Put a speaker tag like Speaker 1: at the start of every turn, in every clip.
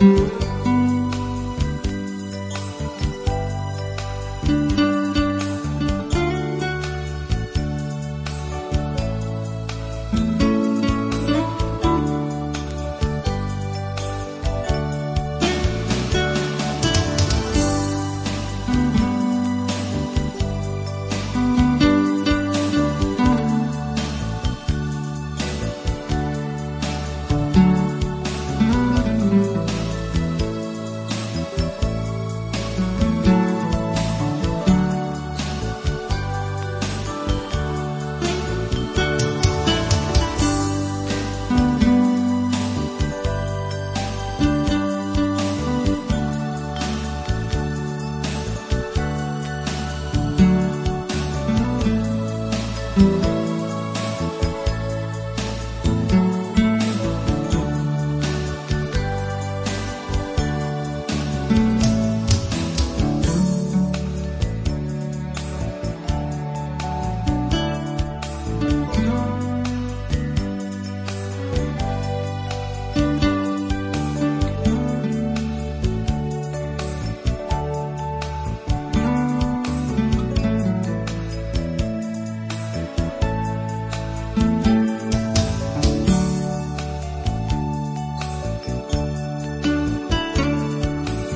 Speaker 1: Mm-hmm.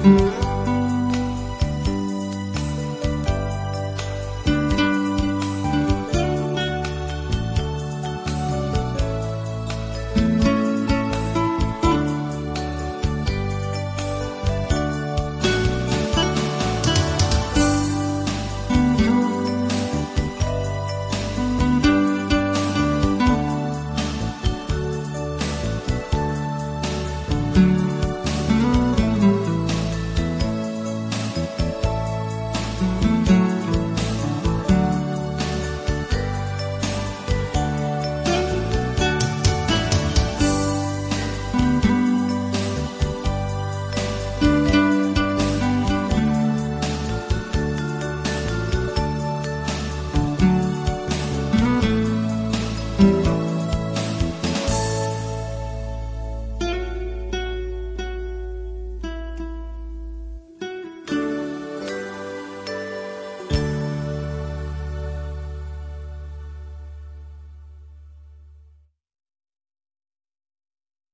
Speaker 1: You